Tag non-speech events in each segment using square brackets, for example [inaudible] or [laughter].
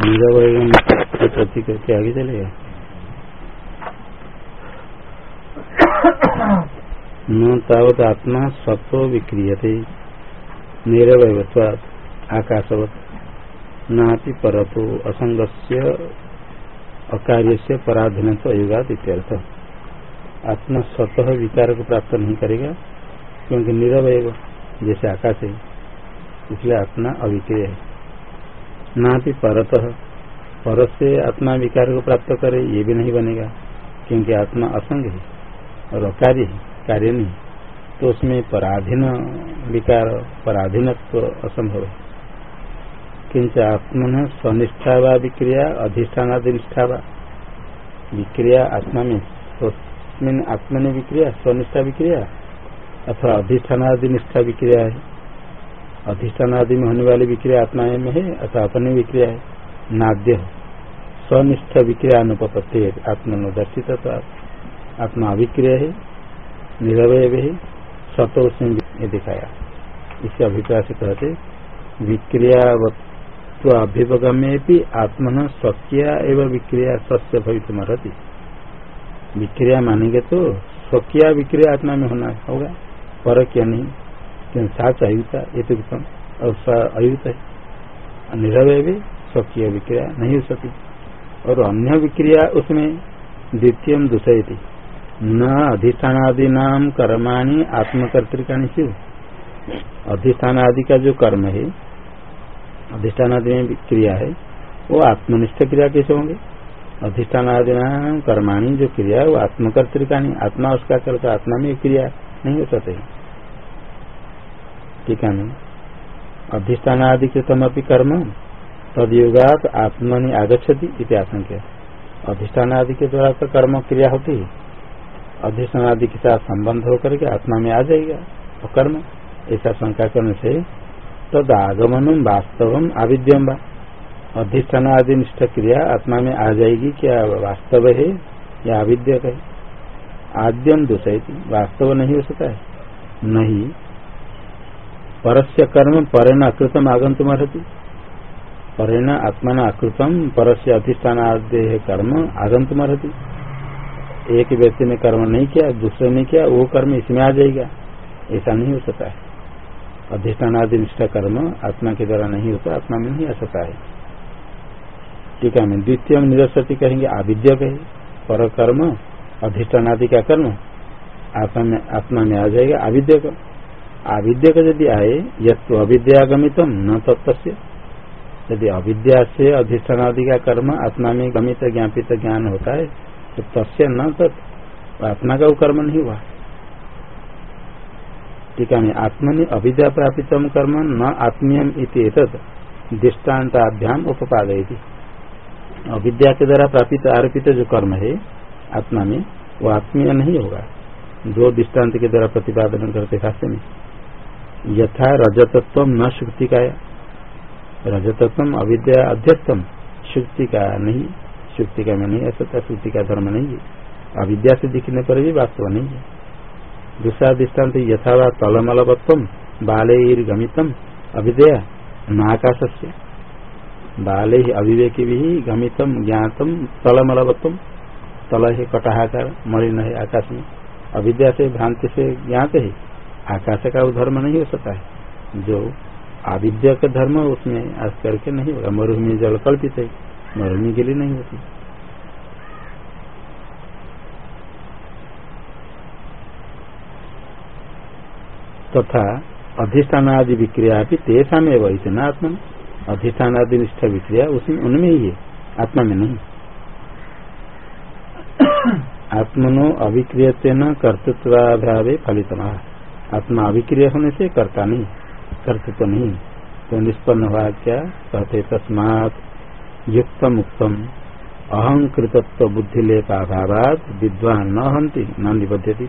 निरवयम प्रति करके आगे चलेगा न तावत आत्मा सत्व विक्रियते निरवयत्वात् आकाशवत, नापि परतो असंग अकार्य से पराधीन अयुगात इत्यर्थ। आत्मा स्वतः विकार को प्राप्त नहीं करेगा, क्योंकि निरवय जैसे आकाश है, इसलिए आत्मा अविक्रिय है। ना भी परत। पर से आत्मा विकार को प्राप्त करे, ये भी नहीं बनेगा, क्योंकि आत्मा असंग है और अकार्य है, कार्य नहीं। तो उसमें पराधीन विकार पराधीन असंभव है। किंच आत्मन स्वनिष्ठा व विक्रिया व। विक्रिया आत्मा में आत्मनि विक्रिया, स्वनिष्ठा विक्रिया, अथवा अधिष्ठानादि निष्ठा विक्रिया है। अधिष्ठान आदि में होने वाली विक्रिया आत्मा में है अथवा अपनी विक्रिया है। नाद्य स्वनिष्ठ विक्रिया अनुपत्ति आत्मनदर्शित आत्मा अभिक्रिय है। निरवय है। सतो उसने दिखाया। इसके अभिप्राय से कहते विक्रियावत्व आत्मन स्वकीय एवं विक्रिया सस्य भवित विक्रिया मानेंगे तो स्वकीय विक्रिया आत्मा में होना होगा। पर क्या नहीं। उत्तम और अयुत है। निरवय भी स्वकीय विक्रिया नहीं हो सकती और अन्य विक्रिया उसमें द्वितीय दूसरी थी न अधिष्ठानादि नाम कर्माणी आत्मकर्तिकाणी शिव अधिष्ठान आदि का जो कर्म है अधिष्ठान आदि में क्रिया है, वो आत्मनिष्ठ क्रिया कैसे होंगे? अधिष्ठान आदि नाम कर्माणी जो क्रिया है, वो आत्मकर्तिकाणी, आत्मा उसका करता आत्मा में क्रिया नहीं हो सकते। टीका में। अधिष्ठान आदि कृतम अपनी कर्म, तदयुगात आत्मनि आगछति इतिहास अधिष्ठान आदि के द्वारा तो कर्म क्रिया होती है। अधिष्ठान आदि के साथ संबंध होकर के आत्मा में आ जाएगा। और कर्म ऐसा शंका करने से तद आगमन वास्तव आविद्यम वा। अधिष्ठान आदि निष्ठ क्रिया आत्मा में आ जाएगी क्या वास्तव है या आविद्य है? आद्यम दूसरी वास्तव नहीं हो सकता है। नहीं परस्य कर्म, परेण अकृतम आगंतुम अर्ति परेण आत्मना अकृतम, परस्य अधिष्ठान आदि कर्म आगंतुम अर्ति एक व्यक्ति ने कर्म नहीं किया, दूसरे ने किया, वो कर्म इसमें आ जाएगा। ऐसा नहीं हो सकता है। अधिष्ठान आदि निष्ठा कर्म आत्मा के द्वारा नहीं होता, आत्मा में नहीं आ सकता है। ठीक है मैं द्वितीय निरसती कहेंगे, आविद्य कहे। पर कर्म अधिष्ठान आदि का कर्म, आत्मा में आत्मा में आ जाएगा, आविद्य का। अविद्या का यदि आए यत्व अविद्यागमितम, न तत्व यदि अविद्या से अधिष्ठान आदि का कर्म आत्मा में गमित ज्ञापित ज्ञान होता है तो तस्य न तत्, आत्मा का वो कर्म नहीं हुआ। टीका में आत्मनि अविद्या प्रापित कर्म न आत्मीयम दृष्टान्ताभ्याम उपादय अविद्या के द्वारा प्रापित आरोपित जो कर्म है, आत्मा में, वो आत्मीय नहीं होगा। जो दृष्टांत के द्वारा प्रतिपादन करते भाष्य में। यथा रजतत्व न शुक्ति का रजतत्व अविद्या अध्यक्षम शुक्ति का नहीं शुक्ति का में नहीं, ऐसा शुक्ति का धर्म नहीं है। अविद्या से दिखने पर भी वास्तव नहीं है। दूसरा दृष्टांत यथावा तलमलवत्व बाले गमितम अविद्या महाकाश से बाले ही अविवेकी भी गमितम ज्ञातम तलमलवत्व। तल है कटाहाकार, मलिन है आकाश में। अविद्या से, भ्रांति से ज्ञात है। आकाश का वो धर्म नहीं हो सकता है। जो आविद्या का धर्म उसमें आज करके नहीं होगा। मरुभूमि जल कल्पित है, मरुभूमि के लिए नहीं होती। तथा तो अधिष्ठान आदि विक्रिया भी तेसा में वही न आत्मा अधिष्ठान आदि निष्ठा विक्रिया उसमें, उनमें ही है। आत्मा में नहीं। आत्मनो अभिक्रिय कर्तृत्वाभावे फलित आत्मा अभिक्रिय होने से करता नहीं, करते तो नहीं। तो निष्पन्न हुआ क्या? कहते, तस्मात युक्त मुक्तम अहंकृतत्व बुद्धि लेपाभावाद विद्वान न हंति न निबद्धति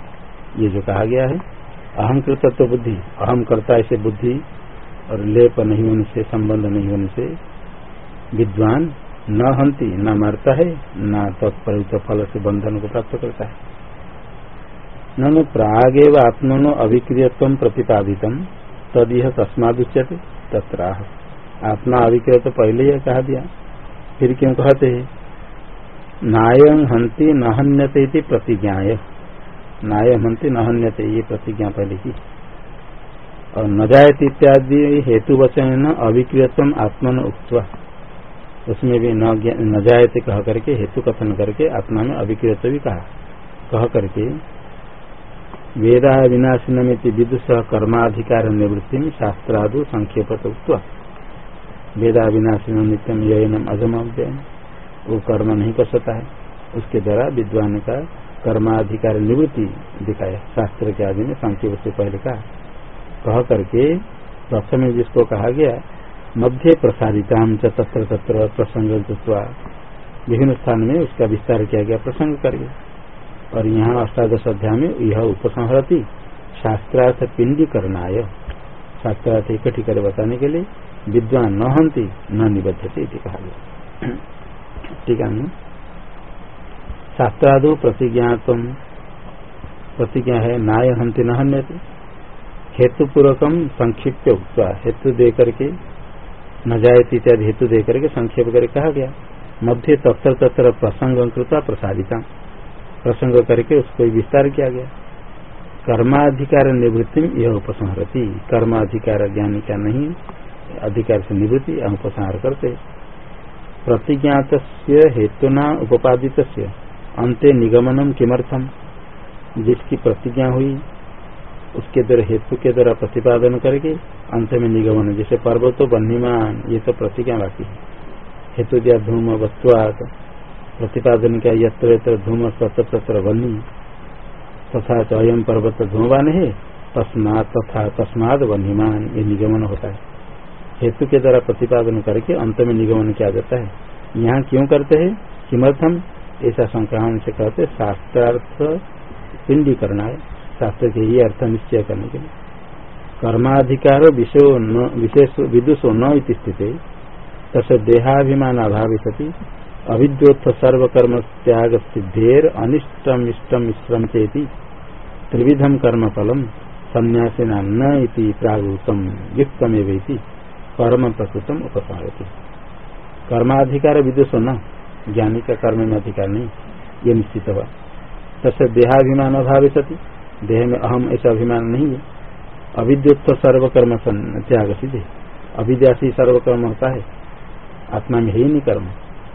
ये जो कहा गया है अहंकृतत्व बुद्धि अहम करता ऐसे बुद्धि, और लेप नहीं होने से, संबंध नहीं होने से, विद्वान न हंति न मरता है, न तत्पर फल से बंधन को प्राप्त करता है। ननु प्रागेव आत्मनो अभिक्रियत्व प्रतिपादित तद यह तस्माद उच्यते तत्राह। आत्मा अभिक्रिय तो पहले ही कहा दिया। फिर क्यों कहते हैं? नाय हंति न हन्यते प्रतिज्ञाय। नाय हंति न हन्यते ये प्रतिज्ञा पहले की। और न जायत इत्यादि हेतु वचन न अभिक्रियम आत्मन उक्वा उसमें भी न जायते कह करके, हेतु कथन करके आत्मा में अभिक्रियत भी कहा। कह करके वेदा विनाशिनमित विदुष कर्माधिकार निवृत्ति शास्त्रादु संक्षेपत उक्त वेदा विनाशिन नित्यम यम अजम वो कर्म नहीं कर सकता है। उसके द्वारा विद्वान का कर्माधिकार निवृत्ति दिखाया। शास्त्र के आदि में संक्षेप से पहले कहा। कह करके प्रथम जिसको कहा गया, मध्य प्रसारिता तत्र तत्र प्रसंग विभिन्न स्थान में उसका विस्तार किया गया, प्रसंग करके और यहाँ अष्टादश अध्याय में यह उपसंहरती, शास्त्रार्थ पिंडी करनाय। शास्त्रार्थ इकट्ठी कर बताने के लिए विद्वान न हंती, न निबद्धते कहा गया। ठीक है शास्त्रादो प्रतिज्ञातम प्रतिज्ञा है नाय हंति न हन्यते। हेतुपूर्वकम संक्षिप्त उक्ता हेतु दे करके, न जायती इत्यादि हेतु दे करके संक्षेप करके कहा गया। मध्य तत्र तत्र प्रसंग कृता प्रसारिता प्रसंग करके उसको विस्तार किया गया। कर्माधिकार निवृत्ति यह उपसंहरती। कर्माधिकार ज्ञानी का नहीं, अधिकार से निवृत्ति उपसंहार करते। प्रतिज्ञात हेतुना उपादित अंत निगमनम किमर्थम? जिसकी प्रतिज्ञा हुई, उसके द्वारा हेतु के द्वारा प्रतिपादन करके, अंत में निगमन, जैसे पर्वतो बन्हीमान ये तो प्रतिज्ञा बाकी है। हेतु दिया धूम वस्तुआत प्रतिपादन किया, यत्र यत्र धूम तत्र बनी तथा चयम पर्वत धूमवान है, तस्मात तथा तस्माद बनीमान ये निगमन होता है। हेतु के द्वारा प्रतिपादन करके अंत में निगमन किया जाता है। यहाँ क्यों करते हैं? किमर्थम ऐसा संक्रमण से कहते शास्त्रार्थ पिंडी करना है शास्त्र के ही अर्थ निश्चय करने के लिए। कर्माधिकार विशेष विदुषो न स्थित। तसे देहाभिमान अभावी सती अविद्योत्थ सर्वकर्म त्याग सिद्धेर अनिष्टम इष्टम मिश्रम चेती त्रिविधम कर्म फलम संन्यासीना न इति प्रागुतम युक्तमेवेति कर्म प्रकृतम उपसारती कर्माधिकार विदुष न ज्ञानी का कर्म में अधिकार नहीं ये निश्चित। हुआ तसे देहाभिमान अभाव सती देह में अहम ऐसा अभिमान नहीं। है अविद्युत सर्वकर्म त्याग सिद्धे अविद्या से सर्वकर्म होता है, आत्मा में ही नहीं कर्म।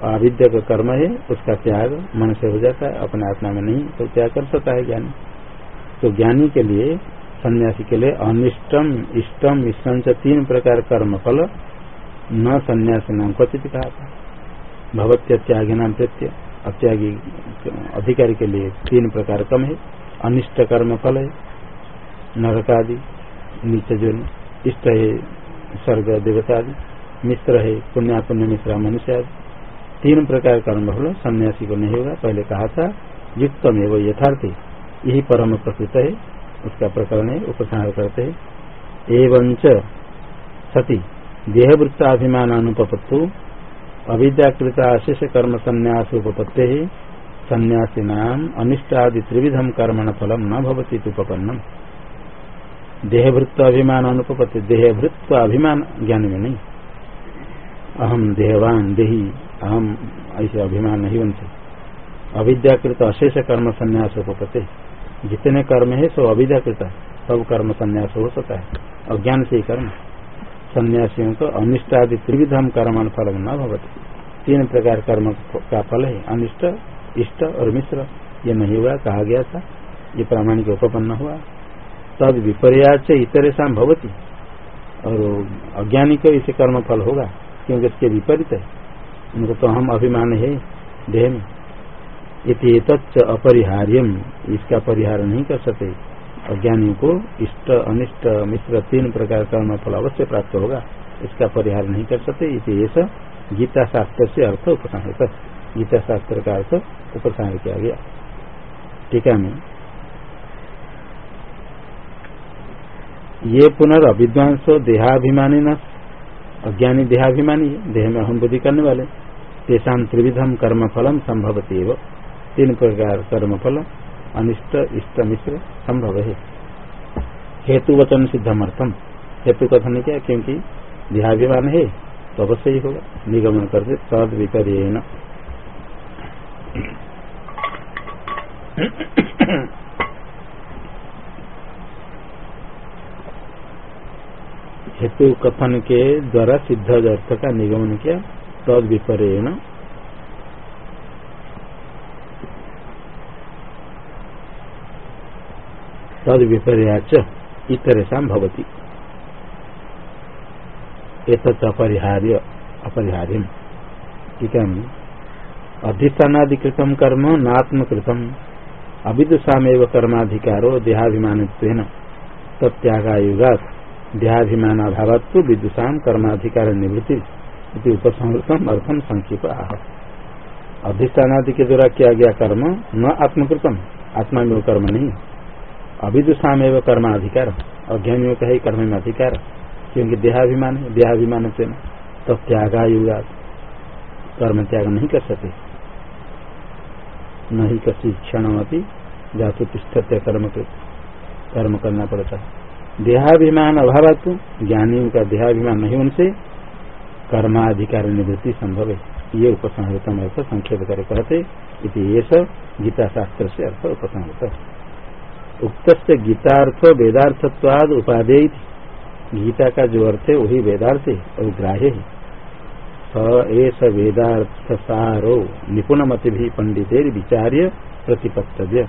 अविद्या का कर्म है, उसका त्याग मन से हो जाता है, अपने आत्मा में नहीं तो त्याग कर सकता है ज्ञानी। तो ज्ञानी के लिए, सन्यासी के लिए अनिष्टम, इष्टम इष्टम से तीन प्रकार कर्म फल न सन्यासी नाम क्वचित कहा था। भगवत्य त्यागी नाम प्रत्यय अत्यागी अधिकारी के लिए तीन प्रकार कम है। अनिष्ट कर्म फल है, नरकादि नीचे जो इष्ट है, स्वर्ग देवता आदि मिश्र है पुण्य पुण्य मिश्र मनुष्य आदि तीन प्रकार कर्म फल सन्यासी को नहीं होगा पहले कहा था, युक्तम है वो यथार्थ। यही परम प्रकृत है। उसका प्रकरण है, उपसंहार करते है। एवं सती देहवृत्ताभिमान अनुपत्तु अविद्याकृत आशीष कर्म संन्यास उपपत्ति ही। सन्यासी नाम अनिष्टादि त्रिविधम कर्मण फलम न भवती उपपन्नम। देहवृत्त अभिमान अनुपत्ति देहवृत्त अभिमान ज्ञान में नहीं। अहम देहवान, देही अहम ऐसे अभिमान नहीं बनते। अविद्याकृत अशेष कर्म संन्यास उपपते जितने कर्म है, सो अविद्याकृत सब कर्म संन्यास हो सकता है। अज्ञान से ही कर्म सन्यासियों को अनिष्ट आदि त्रिविधम कर्म फल न भवती। तीन प्रकार कर्म का फल है। अनिष्ट, इष्ट और मिश्र। ये नहीं हुआ, कहा गया था। ये प्रामाणिक उपपन्न हुआ। तद इतर शाम भवती। और अज्ञानी को इसे कर्म फल होगा, क्योंकि इसके विपरीत है। उनको तो हम अभिमान है, देह में। इतच अपरिहार्यम, इसका परिहार नहीं कर सकते अज्ञानी को इष्ट, अनिष्ट मिश्र तीन प्रकार कर्म फल अवश्य प्राप्त होगा। इसका परिहार नहीं कर सकते इसे गीता शास्त्र से अर्थ उपसंहित। गीता शास्त्र का अर्थ उपसंहार किया गया। टीका में। ये पुनर्विद्वांसो देहाभिमानी न अज्ञानी देहाभिमानी, देह में अहम बुद्धि करने वाले। तेषा त्रिविधम कर्म फलम संभवती तीन प्रकार कर्म फल अनिष्ट, इष्ट, मिश्र संभव है। हेतु वचन सिद्धमर्थम। हेतु कथन क्या, क्योंकि देहाभिमान है तब से ही होगा। निगमन करके तद विपर्य हेतु कथन के द्वारा सिद्ध अर्थ का निगमन किया, तद विपर्य तद विपर्याच इतरेशा भवती। अपरिहार्य अपरिहार्य ठीक है कर्म, नात्मकृतम। अविदुषाम कर्माधिकारो देहाभिमान तत्यागायुगा देहाभिमान अभाव विदुषा कर्माधिकार निवृत्ति उपसंहृतम अर्थम संक्षिप आह। अधिष्ठानादि के द्वारा किया गया कर्म न आत्मकृतम आत्मा में कर्म नहीं। अभिदुषाम एवं कर्माधिकार, अज्ञानियों का ही कर्म में अधिकार, क्योंकि देहाभिमान है, देहाभिमान से तो त्यागा युगा कर्म त्याग नहीं कर सकते नहीं कसी क्षण जातु तिष्ठते कर्म के कर्म करना पड़ता है। देहाभिमान अभाव ज्ञानियों का देहाभिमान नहीं उनसे कर्माधिकार निवृत्ति संभव है। ये उपसंहृतम अर्थ संक्षेप कर कहते गीता शास्त्र से अर्थ उपसंहृत। उक्त से गीतार्थ वेदार्थत्वाद उपादेय गीता का जो अर्थ है, वही वेदार्थ है और ग्राह्य है। स वेदार्थ सारो निपुण मति भी पंडित विचार्य प्रतिपत्तव्य।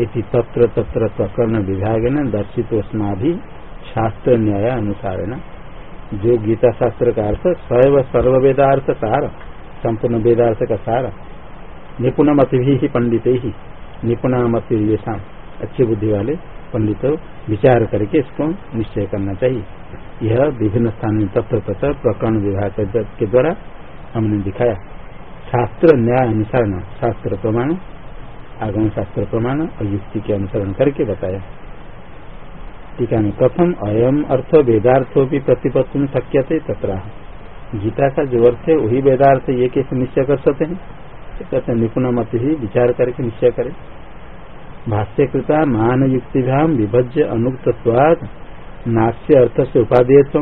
इति तत्र तत्र प्रकरण विभाग न दर्शित शास्त्र न्याय अनुसार जो गीता शास्त्र का अर्थ सैव सर्व वेदार्थ सार संपूर्ण वेदार्थ का सार निपुण मत भी पंडित ही निपुण मत अच्छी बुद्धि वाले पंडित विचार करके इसको निश्चय करना चाहिए। यह विभिन्न स्थान तत्व तत्व प्रकरण विभाग के द्वारा हमने दिखाया। शास्त्र न्याय अनुसार शास्त्र प्रमाण आगम शास्त्र प्रमाण और युक्ति के अनुसरण करके बताया। टीका में प्रथम अयम अर्थ वेदार्थो भी प्रतिपत्ति शक्य थे तथा गीता का जो अर्थ है, वही वेदार्थ ये कैसे निश्चय कर सकते हैं? कहते निपुण मत ही विचार करके निश्चय करें। भाष्यकृता मान युक्तिभ्याम विभज्य अनुक्तवाद नाश्य अर्थ से उपादेयत्व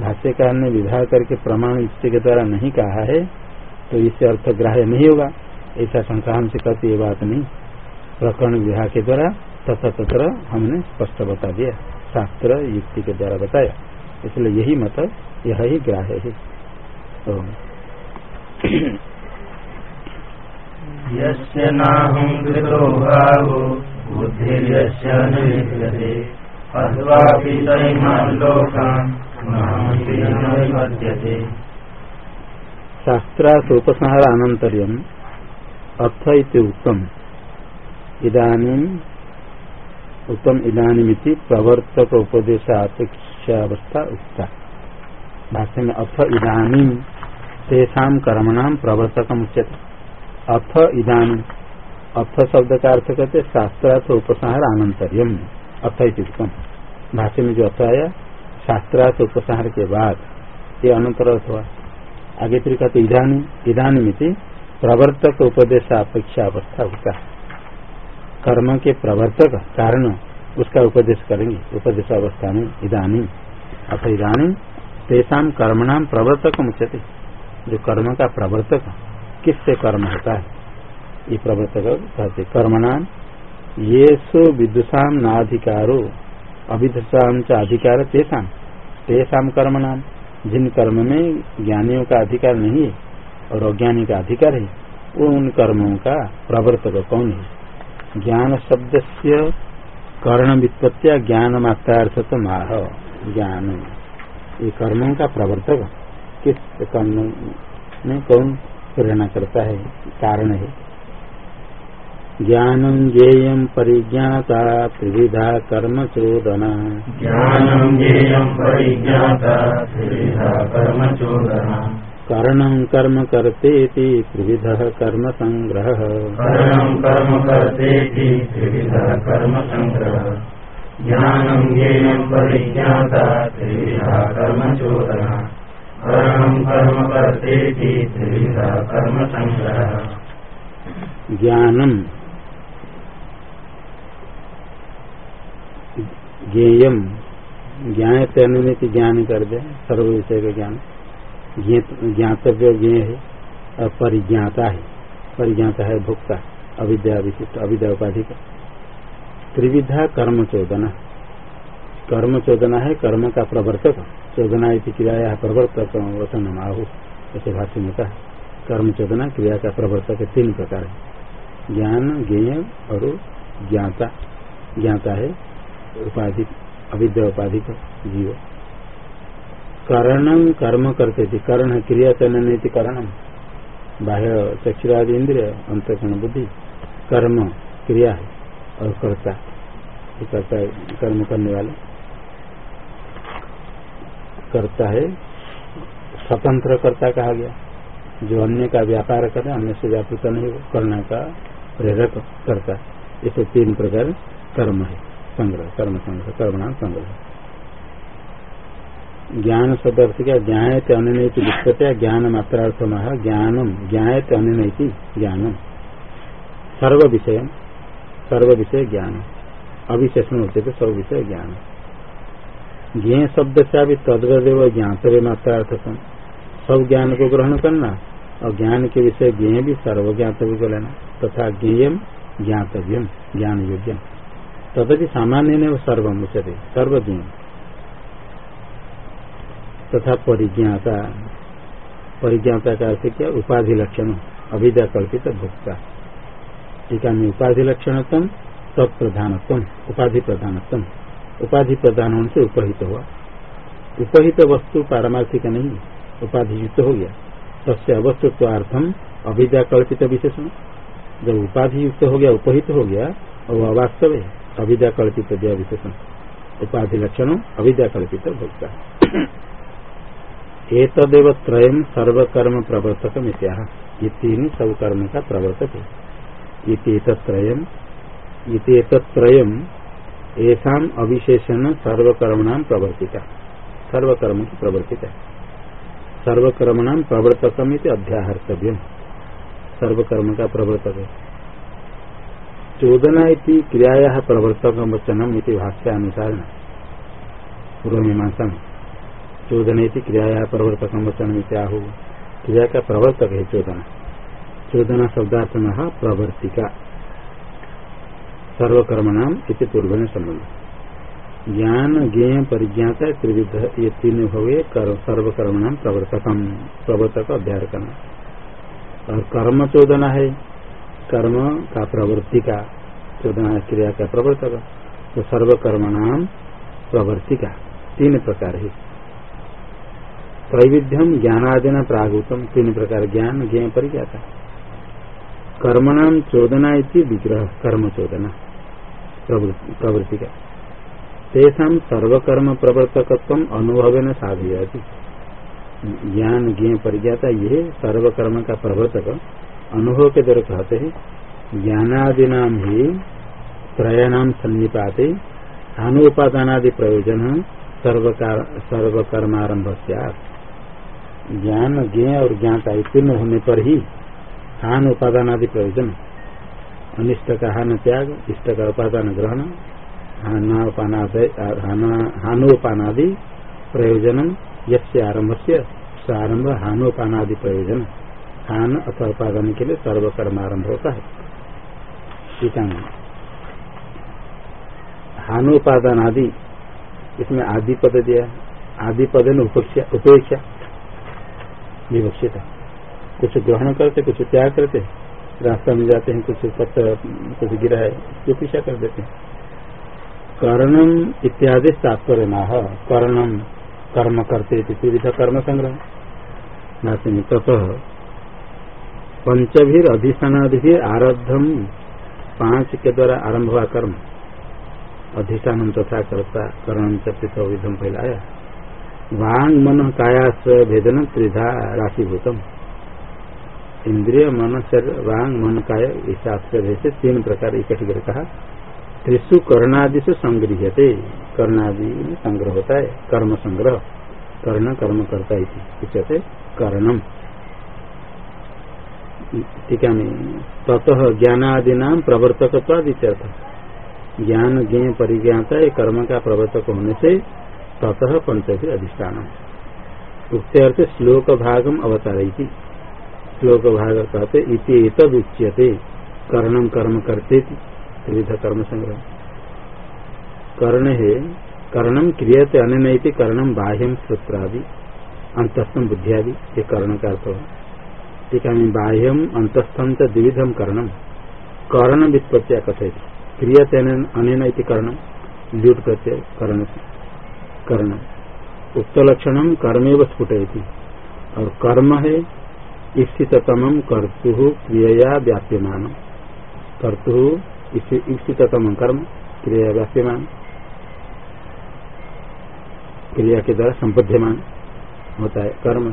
भाष्यकार ने विवाह करके प्रमाण युक्ति के द्वारा नहीं कहा है तो इससे अर्थ ग्राह्य नहीं होगा। ऐसा शंका हमसे कहती ये बात नहीं। प्रकरण विवाह के द्वारा तथा तथा हमने स्पष्ट बता दिया शास्त्र युक्ति के द्वारा बताया। इसलिए यही मत यह ही ग्राह्य है। तो यस्य अथ इति उत्तम। इदानीम उत्तम इदानीमिति प्रवर्तक उपदेशापेक्षावस्था उक्ता। भाष्य में अथ इदानीम तेषा कर्मणाम प्रवर्तक उच्यते। अथ इधान अथ शब्द का अर्थ कहते शास्त्रार्थ उपसंहार आनंतरियम अथ इतम भाष्य में जो अर्थ आया, शास्त्रार्थ उपसंहार के बाद, ये अनंतर अर्थ हुआ। आगे फिर कहते इधानी इधानी में प्रवर्तक उपदेश अपेक्षा अवस्था होता है। कर्म के प्रवर्तक कारण उसका उपदेश करेंगे। उपदेश अवस्था में इधानी अथ इधानी तेषा कर्मणाम प्रवर्तक मुख्यते जो कर्म का प्रवर्तक, किससे कर्म होता है? ये प्रवर्तक कहते कर्मणाम ये सो विदुषाम नाधिकारो अविदुषाम च अधिकार तेषाम तेषाम कर्म नाम जिन कर्म में ज्ञानियों का अधिकार नहीं है और अज्ञानी का अधिकार है वो उन कर्मों का प्रवर्तक कौन है? ज्ञान शब्द से कर्ण वित्पत्तिया ज्ञान मात्रार्थ माह ज्ञान। ये कर्मों का प्रवर्तक किस कर्म में कौन प्रेरणा करता है? कारण है। ज्ञानम ज्ञेयम परिज्ञाता त्रिविधा कर्म चोदना ज्ञेयम परिज्ञाता त्रिविधा कर्म चोदना करणं कर्म करते त्रिविध कर्म संग्रह। करणं कर्म करते त्रिविध कर्म संग्रह। ज्ञानम ज्ञेयम परिज्ञाता त्रिविधा कर्म चोदना। ज्ञानम ज्ञेयम ज्ञान। करने में ज्ञान कर दे सर्व विषय का ज्ञान। ज्ञातव्य ज्ञ है, और परिज्ञाता है। परिज्ञाता है भोक्ता, अविद्या विशिष्ट, अविद्या उपाधि का। त्रिविधा कर्म चोदना कर्म चोदना है कर्म का प्रवर्तक। चोदना क्रिया प्रवर्तक वचन आहु, ऐसे भाष्य में कहा कर्म चोदना क्रिया का प्रवर्तक, तीन प्रकार है। ज्ञान, ज्ञेय और ज्ञाता। ज्ञाता है उपाधि, अविद्या उपाधि का, जीव। करणम कर्म करते थे। कर्ण क्रिया चलन करणम बाह्य चक्षुरादि इंद्रिय, अंतकरण बुद्धि, कर्म, क्रिया है और कर्ता। करता है, कर्म करने वाले। करता है, स्वतंत्र कर्ता कहा गया। जो अन्य का व्यापार करे, अन्य से व्यापृत नहीं करने का प्रेरक करता। है इसे तीन प्रकार कर्म है। संग्रह, कर्म संग्रह, कर्मणाम संग्रह। ज्ञान शब्द अर्थ क्या ज्ञात अनुनति विस्पत्या ज्ञान मात्रार्थ महा ज्ञानम ज्ञात अनुनति ज्ञानम। सर्व विषय सर्व विषय ज्ञान। अविशेषण होते थे सर्व विषय ज्ञान। ज्ञ शब्द से अभी तद्वदेव ज्ञातव्य मात्रार्थ सब ज्ञान को ग्रहण करना और ज्ञान के विषय ज्ञ भी सर्व ज्ञातव्य को लेना तथा ज्ञेयम ज्ञातव्यम, ज्ञान योग्यम। तदपि सामान्य ने सर्वम उचते सर्वज्ञ तथा परिज्ञाता। परिज्ञाता का अर्थ क्या? उपाधि लक्षण अभिद्या कल्पित भोक्ता। टीका में उपाधि लक्षणत्म तत्प्रधानत्म उपाधि प्रधानत्म उपाधि प्रधान होने से उपहित हुआ। उपहित वस्तु पारमार्थिक नहीं उपाधि युक्त हो गया। तस्य अवस्तुत्वार्थम अभिद्या कल्पित विशेषण। जब उपाधि युक्त हो गया, उपहित हो गया और वह वास्तव है अभिद्या कल्पित विशेषण। उपाधि लक्षण अभिद्या कल्पित भोक्ता। एतदेव त्रयम सर्वकर्म प्रवर्तक मित्या तीन सब कर्म का प्रवर्तक है त्रयम त्रयम ऐसा अविशेषण सर्वकर्मणाम प्रवर्तिका सर्वकर्म की प्रवर्तिका सर्वकर्मणाम प्रवर्तकम अध्याहर्तव्य सर्वकर्म का प्रवर्तक है चोदना क्रियाया प्रवर्तक वचनम भाष्यानुसार पूर्व मीमांसा में चोदन क्रिया प्रवर्तक वचन में क्रिया का प्रवर्तक है चोदना। चोदना शब्दार्थ में प्रवर्तिका। सर्वकर्म नाम इति पूर्व में संबंध ज्ञान, ज्ञेय, परिज्ञाता, त्रिविध, ये तीन गए सर्वकर्म नाम प्रवर्तकम। प्रवर्तक अध्याय करना और कर्म चोदना है। कर्म का प्रवर्तिका। चोदना क्रिया का प्रवर्तक। तो सर्वकर्म नाम प्रवर्तिका। तीन प्रकार है। त्रैविध्यम ज्ञानादिना प्रागुतम तीन प्रकार ज्ञान ज्ञ पर जाता कर्मणाम चोदना विग्रह, कर्म चोदना प्रवृत्ति का तेषा सर्वकर्म प्रवर्तकत्व अनुभव न साधयाति। ज्ञान ज्ञ परिज्ञाता, ये सर्वकर्म का प्रवर्तक अनुभव के द्वारा कहते हैं, ज्ञानादिना ही त्रयाणाम सन्निपाते हानुपादानादि प्रयोजन सर्वकर्मारंभ ज्ञान ज्ञ और ज्ञाता उत्तीर्ण होने पर ही हान उपादान आदि प्रयोजन। अनिष्ट का हान त्याग, इष्ट का उपादान ग्रहण हानोपानादि प्रयोजन यसे आरंभ से आरंभ हानोपानादि प्रयोजन। हान अथवा उपादान के लिए सर्वकर्म आरंभ होता है। हानोपादान आदि, इसमें आदि पद दिया, आदि पद ने उपेक्षा। विवक्षित कुछ ग्रहण करते, कुछ त्याग करते, रास्ता में जाते हैं, कुछ पत्थर, कुछ गिरा है, जो पीछा कर देते हैं। कर्णम इत्यादि तात्पर्य न कर्णम कर्म करते विविध कर्म संग्रह। नाते में ततः पंचभीर अधिष्ठानादि आरब्धम पाँच के द्वारा आरंभ हुआ कर्म। अधिष्ठान तथा कर्ता कर्णम चपित विधम फैलाया। वांग मन कायास भेदन त्रिधा राशिभूतम। इंद्रिय मन शरीर वांग मन काय इस तीन प्रकार इकट्ठी कर कहा। त्रिशु कर्णादि से संग्रहते कर्णादि में संग्रह होता है, कर्म संग्रह। कर्ण कर्म करता है कर्णम। टीका में ततः ज्ञानादि नाम प्रवर्तक ज्ञान ज्ञ परिज्ञाता कर्म का प्रवर्तक होने से ततः पंचभी अधिष्ठान उक्ते अर्थ श्लोक भागम अवतारई श्लोक भाग कहते इति कर्णम कर्म करते त्रिविध कर्म संग्रह। कर्ण है कर्णम क्रियते अन्य कर्णम बाह्यम श्रोत्रादि अंतस्थम बुद्धियादि, ये कर्ण का अर्थ ठीक है बाह्यम अंतस्थम च द्विविधम कर्णम कर्ण व्युत्पत्तिया कथित क्रियते अन्य कर्णम ल्यूट प्रत्यय कर्ण कर्ण उक्त लक्षण कर्मेव स्फुट और कर्म है ईप्सिततम कर्तु क्रिया व्याप्यमान। कर्तु ईप्सिततम कर्म क्रिया व्याप्यमान। क्रिया के द्वारा संबद्धमान होता है कर्म।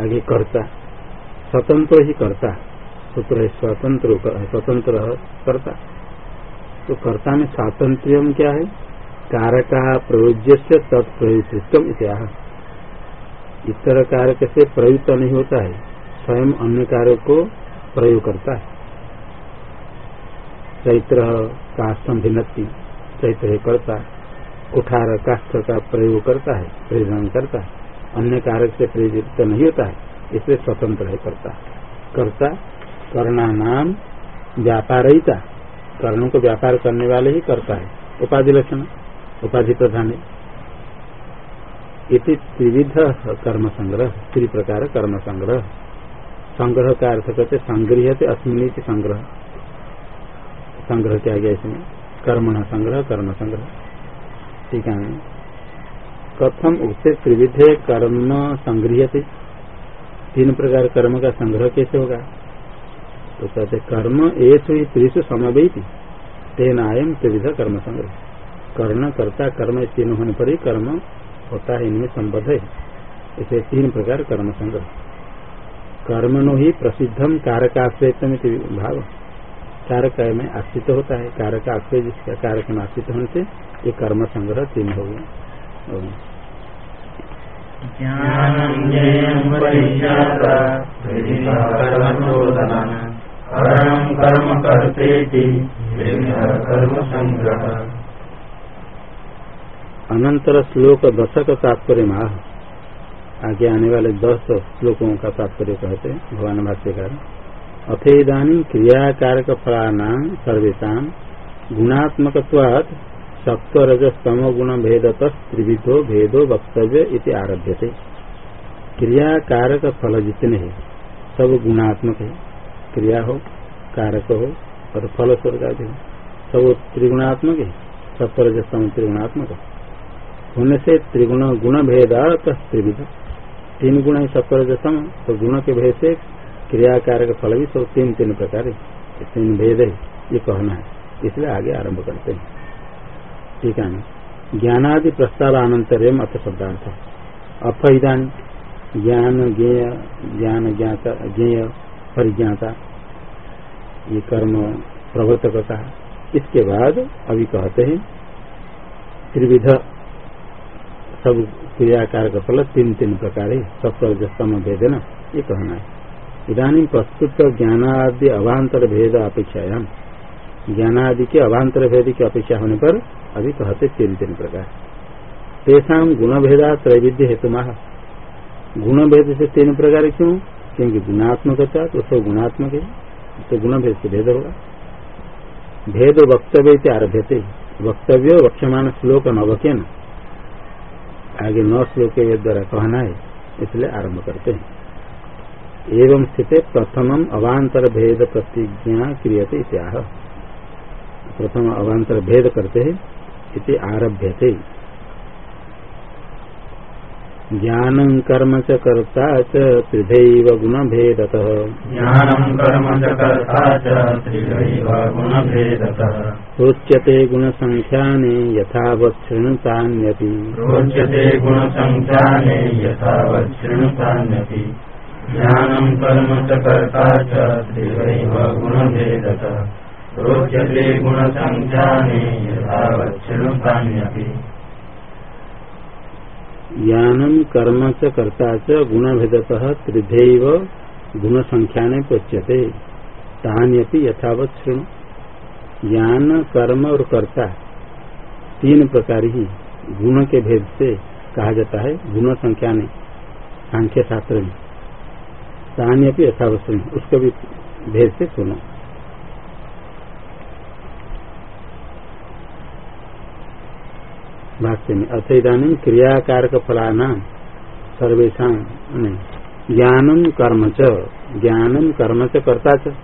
आगे कर्ता। स्वतंत्र ही कर्ता। सूत्र है स्वतंत्र स्वतंत्र कर्ता। तो कर्ता में स्वातंत्र क्या है? कारक प्रयोज्य से तत्प्रयुक्तम इत्याह इतर कारक से प्रयुक्त नहीं होता है, स्वयं अन्य कारक को प्रयोग करता है। चैत्र काष्ठम भिन्नति चैत्र करता कुठार काष्ठ का प्रयोग करता है प्रेरण करता है। अन्य कारक से प्रेरित नहीं होता है, इसलिए स्वतंत्र है करता कर्ता, करना नाम व्यापारिता कर्णों को व्यापार करने वाले ही करता है। उपाधि लक्षण। उपाधि प्रधान है। त्रिविध कर्म संग्रह त्रि प्रकार कर्म संग्रह। संग्रह का अर्थ करते संग्रह थे अस्मिन संग्रह। संग्रह किया गया इसमें? कर्म संग्रह कर्म संग्रह। ठीक है। कथम उससे त्रिविध कर्म संग्रह थे तीन प्रकार कर्म का संग्रह कैसे होगा? तो कहते कर्म एक त्रिशु समवेत। तेन आयम त्रिविध कर्म संग्रह। कर्ण कर्ता कर्म तीन होने पर ही कर्म होता है, इनमें संबद्ध है। इसे तीन प्रकार कर्म संग्रह। कर्मणो ही प्रसिद्धम कारक आश्रय भाव। कारक में आश्रित होता है, कारक आश्रय जिसका कारक में आश्रित होने से ये कर्म संग्रह तीन हो गए कर्म करते कर्म संग्रह। अनंतर श्लोक दशक तात्पर्य माह आगे आने वाले दस श्लोकों का तात्पर्य कहते हैं, भगवान भाष्यकार। अथेदानी क्रियाकारक फलाना सर्वेशा गुणात्मक सत्वरजस्तम गुण भेदत त्रिविधो भेदो वक्तव्य आरभ्य थे क्रियाकारक फल जितने हैं, सब गुणात्मक है। क्रिया हो, कारक हो, और फल स्वर्ग सब त्रिगुणात्मक है। सत्वरजस्तम त्रिगुणात्मक है। होने से त्रिगुण गुण भेद त्रिविध तीन गुण है सत्वर सम तो गुण के भेद से क्रियाकार का फल भी सब तीन तीन प्रकार तीन भेद है, ये कहना है। इसलिए आगे आरंभ करते हैं। ठीक है ज्ञानादि प्रस्तावानंतरम अथ शब्दार्थ। अपदान ज्ञान, ज्ञेय, ज्ञान ज्ञाता, ज्ञेय, परिज्ञाता। ये कर्म प्रवर्तक का इसके बाद अभी कहते हैं त्रिविध सब क्रियाकार का फल तीन तीन प्रकार है सत्वर सम भेदन ये कहना है। इधानी प्रस्तुत ज्ञानादि अभांतर भेद अपेक्षायाम। ज्ञानादि के अभांतर भेद की अपेक्षा होने पर अभी कहते तीन तीन प्रकार। तेषा गुण भेदा त्रैविध्य हेतु गुण भेद से तीन प्रकार क्यों? क्योंकि गुणात्मक तो सब गुणात्मक है तो गुण भेद से भेद होगा। भेद वक्तव्य आरभ्य वक्तव्य वक्षमान श्लोक नवक्य आगे नौ श्लोक के द्वारा कहना है, इसलिए आरंभ करते हैं। एवं स्थित प्रथम अवांतर भेद प्रतिज्ञा क्रियते इत्याह। प्रथम अवांतर भेद करते हैं, इति आरभ्य ज्ञानं कर्म च कर्ता च त्रिधैव गुणभेदतः। ज्ञानं कर्म च कर्ता च त्रिधैव रोच्यते गुणसङ्ख्याने यथावत् शृणुतान्यपि रोच्यते गुणसङ्ख्याने यथावत् शृणुतान्यपि ज्ञानं कर्म च कर्ता च त्रिधैव गुणभेदतः। रोच्यते गुणसङ्ख्याने यथावत् शृणुतान्यपि ज्ञानम कर्म च कर्ता च गुण भेदत त्रिधेव गुण संख्या ने प्रोच्यते तान्यपि यथावत श्रृणु ज्ञान, कर्म और कर्ता तीन प्रकार ही गुण के भेद से कहा जाता है गुण संख्या ने सांख्य शास्त्र में। कहानी भी यथावस्थ उसको भी भेद से सुनो। भाष्य में अर्थ इधानी क्रियाकारक फलाना सर्वेशा ज्ञानम कर्म च। ज्ञानम कर्म च कर्ता च।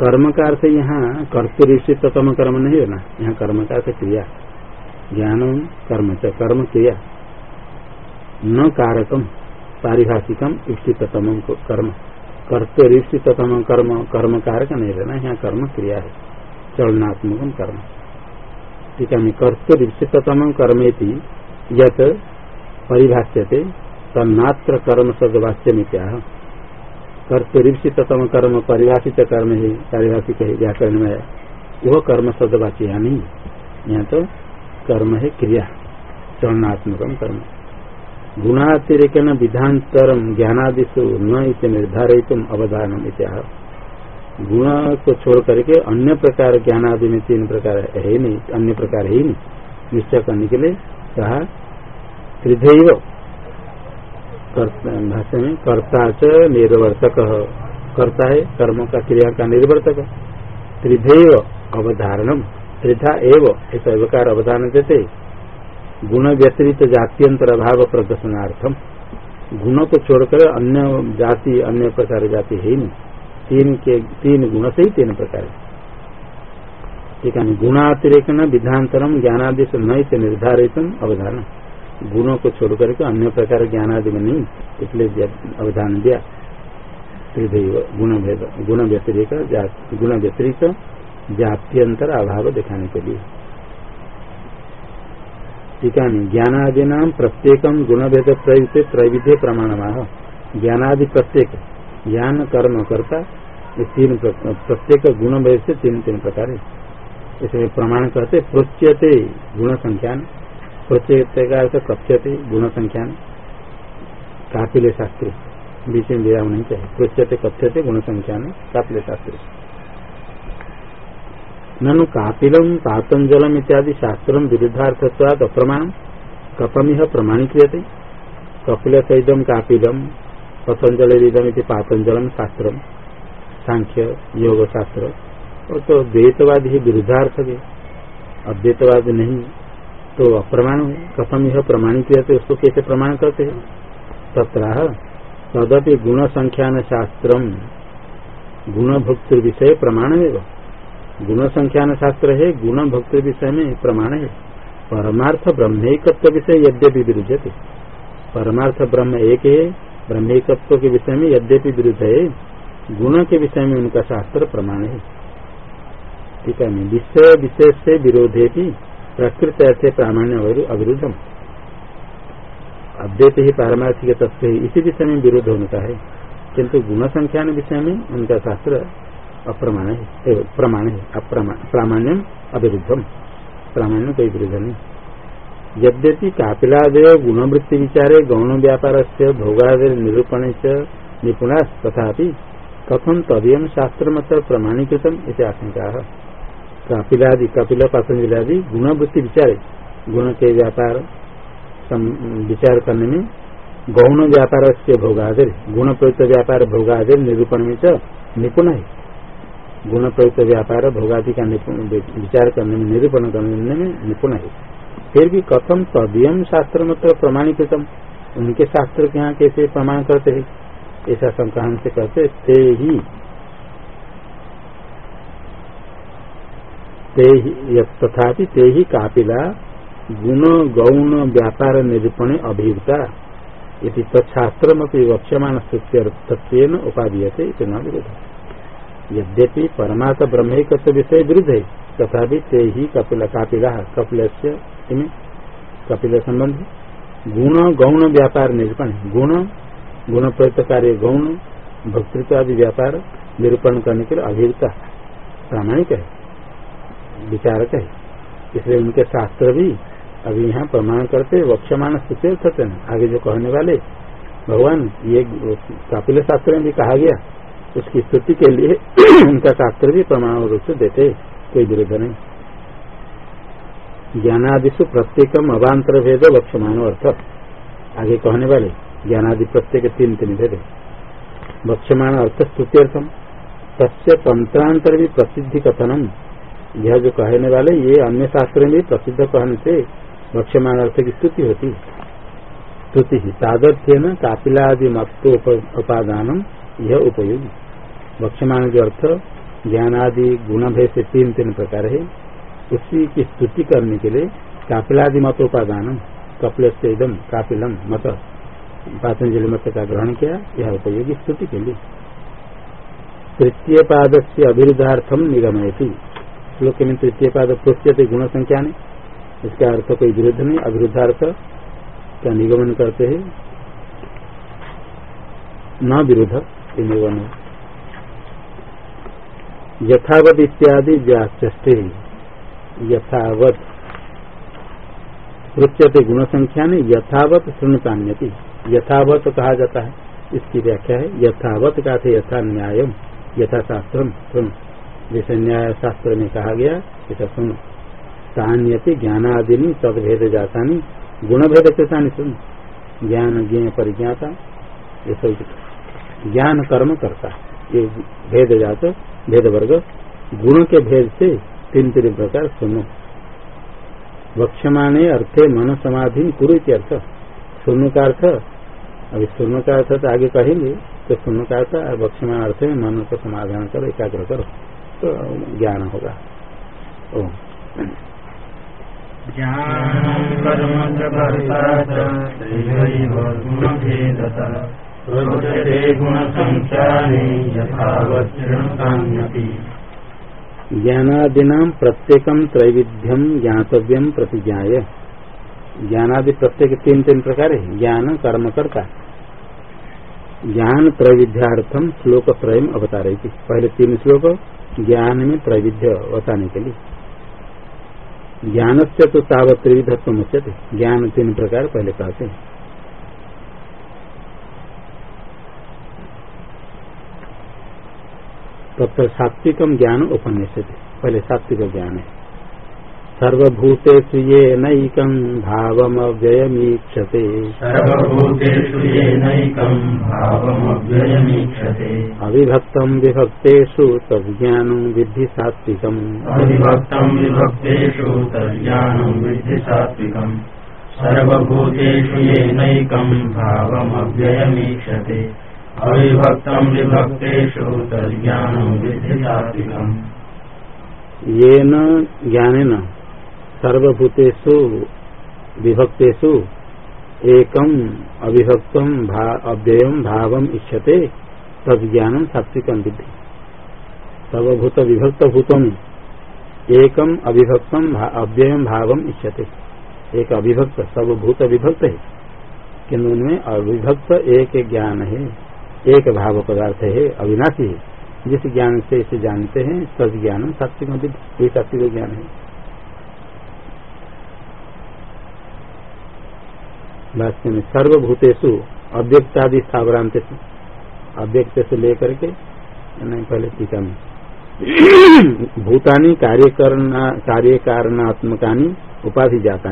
कर्म का अर्थ यहाँ कर्तृषितम कर्म नहीं होना। यहाँ कर्म का अर्थ क्रिया। ज्ञानम कर्म च। कर्म क्रिया। न कारकम पारिभाषिकम इष्टितम कर्म। कर्तरिष्टितम कर्म कर्म कारक नहीं रहना। यहाँ कर्म क्रिया है। चलनात्मक कर्म। ठीक है कर्तरिष्टितम कर्मेति यत परिभाष्यते तन्नात्र कर्म सदवाच्य में क्या है कर्म परिभाषित कर्म है पारिभाषिक है व्याकरण में वह कर्म सदवाच्य यहाँ नहीं यहाँ तो कर्म है क्रिया, चलनात्मक कर्म। गुणातिरिक न विधांतरम ज्ञानादिशु न निर्धारित अवधान इत्या गुण को छोड़ करके अन्य प्रकार ज्ञानादि में तीन प्रकार है नहीं, अन्य प्रकार है ही नहीं। निश्चय करने के लिए कहा, त्रिधैव भाषा में कर्ता च निर्वर्तक। करता है कर्म का क्रिया का निर्वर्तक। त्रिधेव अवधारणम। त्रिधा एव, ऐसा विकार अवधारण देते। गुण व्यतिरिक्त जात्यंतर अभाव प्रदर्शनार्थम। गुण को छोड़कर अन्य जाति, अन्य प्रकार जाति है ही नहीं। तीन के, तीन गुण से ही तीन प्रकार ठीक है गुणातिरेक न विधांतरम ज्ञानादेश न निर्धारित अवधारण। गुणों को छोड़ करके अन्य प्रकार ज्ञान आदि में नहीं, इसलिए अवधान दिया गुण व्यतिरिक गुण व्यतिरिक्त जात्यंतर अभाव दिखाने के लिए। ठीक है ज्ञान नाम प्रत्येक गुण भेद प्रयुक्त, त्रैविध्य प्रमाण ज्ञानादि प्रत्येक ज्ञान, कर्म करता तीन प्रत्येक गुण भेद से तीन तीन प्रकार है। इसमें प्रमाण कहते प्रोच्यते गुण संख्या प्रत्येक कथ्यते गुण संख्या कापिले शास्त्री। बीच में विराम नहीं चाहिए। प्रत्येक कथ्यते गुण संख्या कापिले शास्त्री। ननु कापिलम, पातंजलम इत्यादि शास्त्र विरुद्धार्थत्वाद अप्रमाण कपमिह प्रमाणीक्रियते। कपिल सहितम कापिलम। पतंजलिदम पातंजलम शास्त्र सांख्य योग शास्त्र और तो द्वैतवादी ही विरुद्धार्थ है अद्वैतवाद नहीं तो अप्रमाण कथम यह प्रमाणित रहते, उसको कैसे प्रमाण करते हैं? तथा तदपि गुण संख्यान शास्त्र गुण भक्ति विषय प्रमाण है गुण संख्यान शास्त्र है गुण भक्ति विषय में प्रमाण है। परमार्थ ब्रह्मिकत्व विषय यद्यपि विरुद्ध परमार्थ ब्रह्म एक है ब्रह्मिकत्व के विषय में यद्यपि विरुद्ध है, गुण के विषय में उनका शास्त्र प्रमाण है। ठीक है विषय विशेष से विरोधे भी प्रकृत अर्थ प्रामाण्य अविरुद्धम। अद्वैत ही पारमार्थिक तत्व इसी विषय में विरोध होता है। किंतु गुण संख्या विषय में उनका शास्त्र अप्रमाण है प्रमाण है प्रामाण्यम अविरुद्धम। प्रामाण्य कोई विरुद्ध नहीं। यद्यपि कापिलादय गुणवृत्ति विचारे गौण व्यापार से भोगादय निरूपण से निपुणा तथा कथम तदयम शास्त्र मत प्रमाणीकृतम इसे आशंका कपिलादि कपिल पतंजलि गुणवृत्ति विचारे गुण के व्यापार विचार करने में गौण व्यापार से भोगादिर गुण प्रयुक्त व्यापार भोगादिर निरूपण में निपुण। है गुण प्रयुक्त व्यापार भोगादि का विचार करने में निरूपण करने में निपुण। है फिर भी कथम तदयम शास्त्र मतलब प्रमाणीकृतम। उनके शास्त्र के यहाँ कैसे प्रमाण करते है? ऐसा शंका से कहते ही तथा ते ही कापिला, गुण, गौण, व्यापार, निरूपण अभियुक्ता यदि तत्शास्त्र वक्ष्यमाण तत्व उपादीयते इतना विरोध यद्यपि परमात्म ब्रह्मिक विषय विरुद्ध है तथा ते ही कपिल कापिला कपिल कपिल संबंधी गुण, गौण, व्यापार निरूपण। गुण गुण प्रयुक्त कार्य गौण भक्तृत्व आदि व्यापार निरूपण करने के लिए अभियुक्ता प्रामाणिक है। विचारक है। इसलिए उनके शास्त्र भी अभी यहाँ प्रमाण करते वक्षमान स्तुति आगे जो कहने वाले, भगवान, ये कापिल शास्त्र में भी कहा गया उसकी स्तुति के लिए [clears throat] उनका शास्त्र भी प्रमाण रूप से देते, कोई विरोध नहीं। ज्ञानादिशु प्रत्येकम अवान्तर भेद वक्षमान अर्थ। आगे कहने वाले, ज्ञानादि प्रत्येक तीन तीन भेद। वक्षमाण अर्थ स्तुत्यर्थम तस्य तंत्रांतर भी प्रसिद्धि कथनम। यह जो कहने वाले, ये अन्य शास्त्र में प्रसिद्ध कहने से वक्षमान अर्थ की स्तुति होती। स्तुति तादर्थ्य न कापिलादि मत्तो उपादान यह उपयोगी वक्षमान जो अर्थ ज्ञानादि गुण भेद से तीन तीन प्रकार है। उसी की स्तुति करने के लिए कापिलादि मत उपादान कपिल से एकदम कापिलम मत पातंजलि मत का ग्रहण किया, यह उपयोगी स्तुति के लिए। तृतीय पाद से अभिरुद्धार्थम निगमयती। श्लोक में तृतीय पाद प्रोच्यते गुण संख्या ने। इसका अर्थ कोई विरुद्ध नहीं अविरुद्धार्थ का निगमन करते हैं। न विरुद्ध निगमन यथावत इत्यादि व्याचे यथावत पृथ्यते गुण संख्या ने यथावत शृणुतान्यति यथावत कहा जाता है। इसकी व्याख्या है, यथावत का थे यथा न्याय यथा शास्त्र सुन जैसे न्याय शास्त्र में कहा गया ऐसा सुन तान्यति ज्ञानादिनी तद भेद जाता गुण भेद से सुन ज्ञान ज्ञ परिज्ञाता, ये सब ज्ञान कर्म करता ये भेद जात भेद वर्ग गुण के भेद से तीन तीन प्रकार सुनो। वक्षमाणे अर्थे मन समाधि कुरु अर्थ। सुन का अर्थ? अभी सुन का अर्थ तो आगे कहेंगे तो सुन का अर्थ वक्षमान अर्थ में मन को समाधान करो, एकाग्र करो तो ज्ञान होगा। ओ ज्ञानादीना प्रत्येक त्रैविध्यम ज्ञातव्यम प्रतिज्ञाय। ज्ञानादि प्रत्येक तीन तीन प्रकार है, ज्ञान, कर्म, करता। ज्ञान त्रैविध्यार्थम श्लोक त्रय अवता रही पहले तीन श्लोक, ज्ञान में त्रैविध्य बताने के लिए। ज्ञान से तो तावत त्रिविधत्व मुच्यते ज्ञान तीन प्रकार पहले कहते हैं। तब सात्विकम ज्ञान उपन्यास पहले सात्विक ज्ञान। है सर्वभूतेषु सर्वभूतेषु येनैकम् भावमव्ययमीक्षते। अविभक्तम् विभक्तेषु तज्ज्ञानम् विद्धि सात्विकम्। अविभक्तम् विभक्तेषु तज्ज्ञानम् विद्धि सात्विकम्। सर्वभूतेषु येनैकम् भावमव्ययमीक्षते। अविभक्तम् विभक्तेषु तज्ज्ञानम् विद्धि सात्विकम् येन ज्ञानेन सर्वभूतेषु विभक्तेषु एकम अविभक्तम भा, अव्ययम इच्छते तद ज्ञानम सात्विकम विधि सर्वभूत विभक्त भूतों में एकम अविभक्तम भा, अव्ययम इच्छते एक अविभक्त सर्वभूत विभक्त है। किन्तु उनमें अविभक्त एक ज्ञान है। एक भाव पदार्थ है, अविनाशी है। जिस ज्ञान से इसे जानते हैं तद ज्ञान सात्विक सात्विक ज्ञान है। भाष्य में सर्वभूतेषु अव्यक्तादि स्थावरांत अव्यक्त से लेकर के, नहीं, पहले टीका में। भूतानी कार्य कारणात्मकानी उपाधि जाता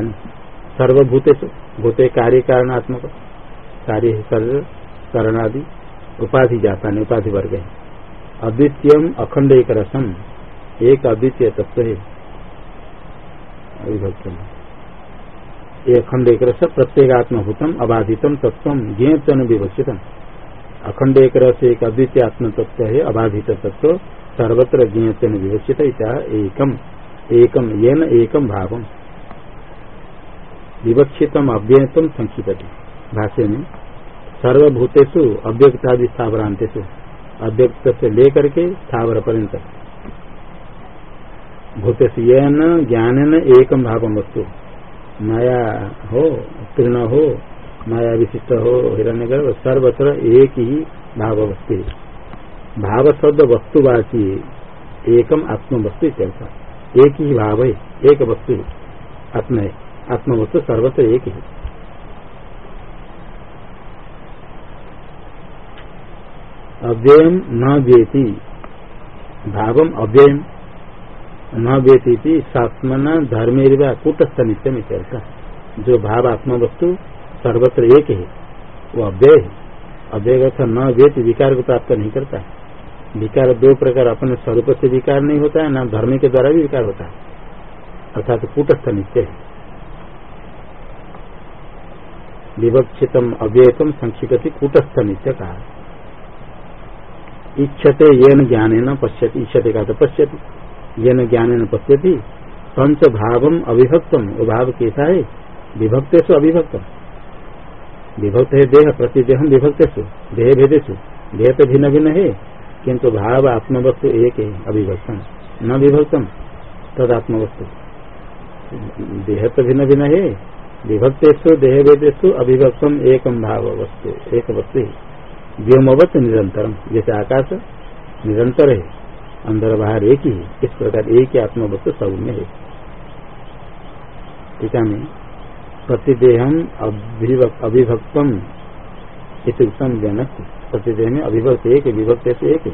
सर्वभूतेषु, भूते कार्य कारणात्मक कार्य, शरीर करणादि उपाधि जाता उपाधि वर्ग है अद्वितीय अखंड एक रसम एक अद्वितीय तत्व है। अभिभक्त एक अखंड एक रस प्रत्येगात्मभूतम, अबाधितम तत्व ज्ञेतन विवक्षितम अखंड एक रस एक अद्वितीय आत्म तत्व है, अबाधित तत्व, सर्वत्र ज्ञेतन विवक्षित एकम। एकम येन, एकम भाव विवक्षितम अव्ययतम संक्षिपति भाष्य में सर्वभूतेषु अव्यक्तादि स्थावरांतेषु अव्यक्त से लेकर के स्थावर पर्यंत भूतेषु येन ज्ञान एकम भाव वस्तु माया हो तीर्ण हो, माया विशिष्ट हो हिरण्य गर्भ सर्वत्र एक ही भाव वस्तु भाव शब्द वस्तुवाची एकम आत्म वस्तु एक ही भाव है एक वस्तु आत्म है आत्म वस्तु सर्वत्र एक। ही अव्ययम न व्येति। भावम अव्ययम न व्यतीति सात्मना धर्मेरिवा कूटस्थ नित्य में जो भाव आत्मा वस्तु सर्वत्र एक है, वो अव्यय है। अव्यय का न व्यक्ति विकार को प्राप्त नहीं करता। विकार दो प्रकार अपने स्वरूप से विकार नहीं होता है न धर्म के द्वारा भी विकार होता। है अर्थात कूटस्थ नित्य है। विवक्षितम अव्ययतम संक्षिप्त कूटस्थ नित्य कहा। इच्छते ये न ज्ञान न पश्यति, इच्छते का तो पश्यति। ये न ज्ञान न पश्यति पंच भावम अविभक्तम। वो भाव कैसा है? विभक्त अविभक्तम। विभक्त है देह, प्रतिदेह विभक्त देह भेदेशु देह तो भिन्न भिन्न है, किंतु भाव आत्मवस्तु एक है, अविभक्तम। न विभक्तम, तद आत्मवस्तु। देह तो भिन्न भिन्न है, विभक्तेषु देह भेदेशु अभिभक्तम एक भाव वस्तु एक वस्तु है। व्योमवत निरंतरम, जैसे आकाश निरंतर है, अंदर बाहर एक ही इस प्रकार एक ही आत्मवत्व सब में है। टीका में प्रतिदेहम अभिभक्तम उत्तम जनक प्रतिदेह में अभिभक्त एक विभक्त से एक है।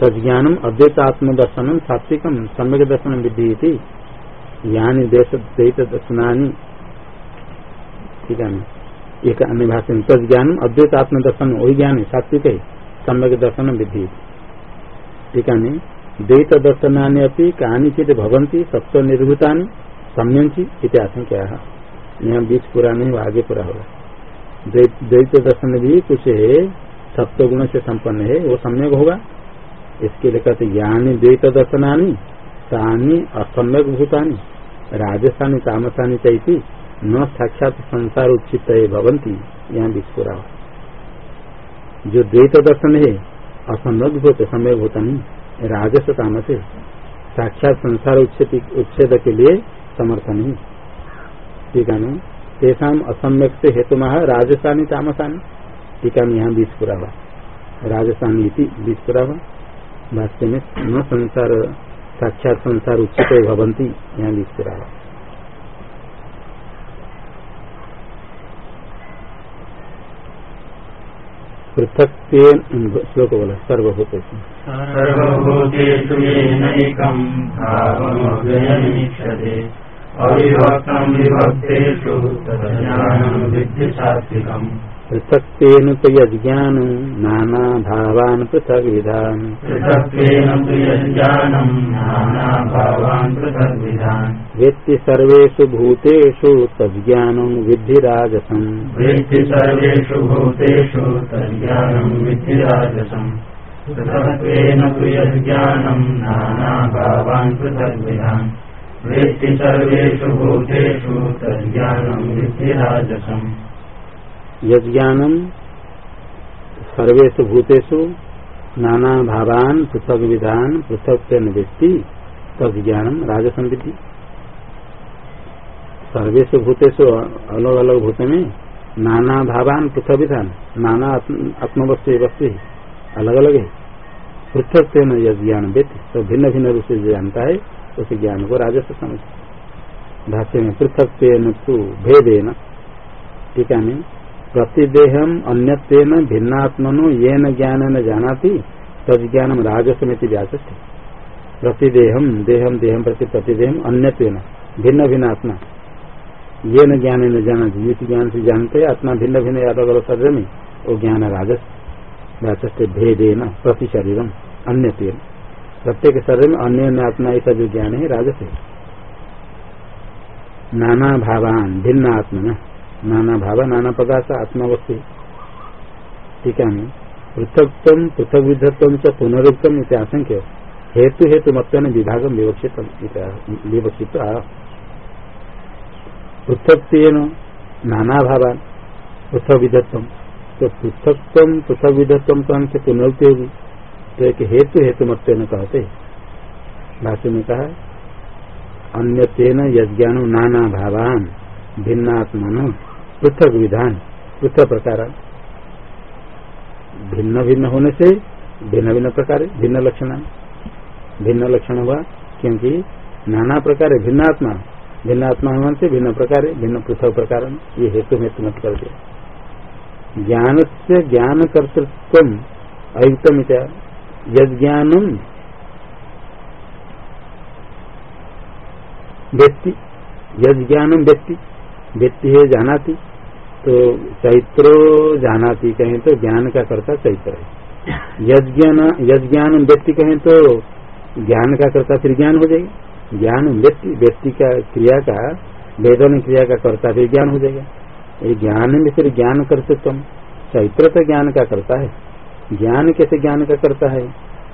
तज्ञानम अद्वैतात्म दर्शनम सात्विकम, सम्यक दर्शन विधि यानी देश दर्शनानी ठीक है एक अन्य भाषा में तद ज्ञान अद्वैत आत्म दर्शन वही ज्ञान है, सात्विक है, सम्यक दर्शन विधि। टीका में द्वैत दर्शनानि अपनी कहानी चित भवंती सत्व निर्भूता सम्यंची इतिहास क्या है यहाँ बीच पूरा नहीं आगे पूरा होगा। द्वैत दर्शन भी कुछ है सत्व गुण से संपन्न है, वो सम्यक होगा। इसके लिए कहते ज्ञानी द्वैत दर्शनानी, तानी असम्यक भूतानी, राजस्थानी, तामसानी चाहिए न साक्षात संसार उचित भवंती यहाँ विस्फुरा। जो द्वैत दर्शन है असंभव होते समय होता नहीं, राजस काम से साक्षात संसार उच्छेद के लिए समर्थ नहीं। टीका में तेषा असम्यक से हेतु महा राजस्थानी तामसानी। टीका में यहाँ विस्फुरा हुआ। राजस्थानी विस्फुरा हुआ। भाष्य में न संसार, साक्षात संसार उचित भवंती यहाँ विस्फुरा हुआ। पृथक श्लोक बोला सर्वभूत भावमव्ययमीक्षते विभक्तेषु विद्धि पृथक्तेन तु यज्ञान नाना भावान् पृथक् विधान वेत्ति सर्वेषु भूतेषु तज्ज्ञानं विद्धि राजसम् वेत्ति सर्वेषु भूतेषु तज्ज्ञानम् विद्धि राजसम् तु वेत्ति सर्वेषु भूतेषु तज्ज्ञानम् विद्धि राजसम् यज्ञानम सर्वेशु भूतेषु नाना भावान पृथक विधान पृथक तेन व्यक्ति तद ज्ञानम राजसम विधि सर्वेशु भूतेषु अलग अलग भूत में नाना भावान पृथक विधान नाना आत्मवस्तु वस्तु अलग अलग है। पृथक ज्ञान व्यक्ति तो भिन्न भिन्न रूप से जानता है, उस ज्ञान को राजस्व समझ भाष्य में पृथक तेन तु भेदेन टीका में प्रतिदेहम अन्यत्न भिन्नात्मनो ये न ज्ञान न जानाति तद ज्ञानम राजसमिति व्याचते प्रतिदेहम, देहम देहम प्रति प्रतिदेहम अन्यत्न भिन्न भिन्न आत्मा। ये न ज्ञान न जाना जिस ज्ञान से जानते, आत्मा भिन्न भिन्न अलग अलग शरीर में वो ज्ञान राजस। व्याचते भेदे न प्रति शरीरम अन्य प्रत्येक शरीर में अन्य आत्मा ऐसा जो ज्ञान है राजस। है नाना भावान भिन्न आत्मा नाना भाव, नाना पदार्थ आत्मा वस्तु टीका में पृथकत्म पृथक विधत्व च पुनरुक्तम इत आशंक्य हेतु हेतु मत विभाग विवक्षित विवक्षित पृथक नाना भाव पृथक विधत्व तो पृथकत्व पृथक विधत्व कहने से पुनरुक्ति होगी तो एक हेतु हेतु मत कहते भाष्य में कहा अन्य तेन यज्ञान नाना भावान भिन्नात्मन पृथक विधान, पृथक प्रकार। भिन्न भिन्न होने से भिन्न भिन्न प्रकार, भिन्न लक्षण। भिन्न लक्षण हुआ क्योंकि नाना प्रकार भिन्न आत्मा भिन्न आत्मा होने से भिन्न प्रकार, भिन्न पृथक प्रकार। ये हेतु हेतु मत कर दिया। ज्ञान से ज्ञान कर्तृत्व अयुक्तम यद व्यक्ति यद व्यक्ति। व्यक्ति है जानाती। तो चैत्रो जानाती कहें तो ज्ञान का करता चैत्र है। यज्ञान व्यक्ति कहें तो ज्ञान का करता फिर ज्ञान हो जाएगा। ज्ञान व्यक्ति व्यक्ति का क्रिया का वेदन क्रिया का करता फिर ज्ञान हो जाएगा। ये ज्ञान में फिर ज्ञान कर तुम चैत्र तो ज्ञान का करता है। ज्ञान कैसे ज्ञान का करता है?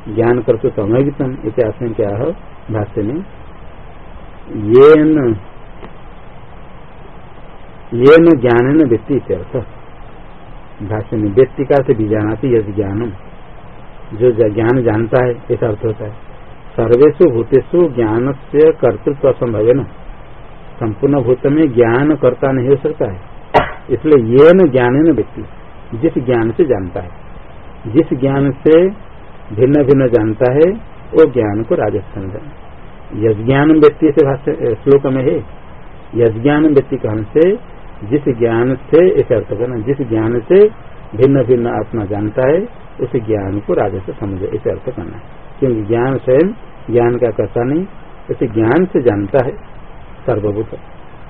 ज्ञान कर तमगितम इतिहास में क्या है भाष्य में। ये न ये न ज्ञान न व्यक्ति अर्थ। भाष्य में व्यक्ति का से भी जानाती यदि ज्ञानम। जो ज्ञान जानता है, ऐसा अर्थ होता है। सर्वेशु भूतेषु ज्ञान से कर्तृत्व असंभव है न संपूर्ण भूत में ज्ञान करता नहीं हो सकता है। इसलिए ये न ज्ञान न व्यक्ति, जिस ज्ञान से जानता है। जिस ज्ञान से भिन्न भिन्न जानता है, वो ज्ञान को राजस्थान यज्ञान व्यक्ति से श्लोक में है। यज्ञान व्यक्ति कहने से जिस ज्ञान से ऐसे अर्थ करना, जिस ज्ञान से भिन्न भिन्न आत्मा जानता है, उस ज्ञान को राजा से समझे ऐसे अर्थ करना क्योंकि ज्ञान स्वयं, ज्ञान का करता नहीं उसे ज्ञान से जानता है, सर्वभूत।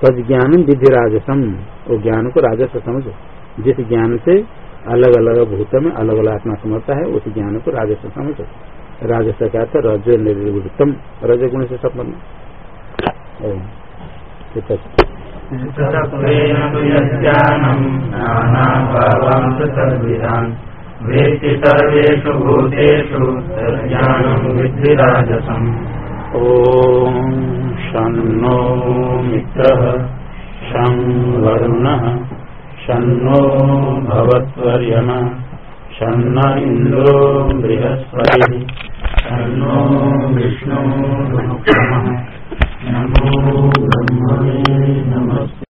तद ज्ञान विधि राजसम, वो ज्ञान को राजस समझो। जिस ज्ञान से अलग अलग भूत में अलग अलग आत्मा समझता है, उस ज्ञान को राजस समझो। राजस का अर्थ रज निर्वृत्तम रजगुण से संपन्न। वेत्ति सर्वेषु भूतेषु तज्ज्ञानम् विद्धिराजसम्। ॐ शन्नो मित्रः शं वरुणः। भवत्वर्यमा। बृहस्पतिः। शन्नो विष्णु नमो ब्रह्मणे नमः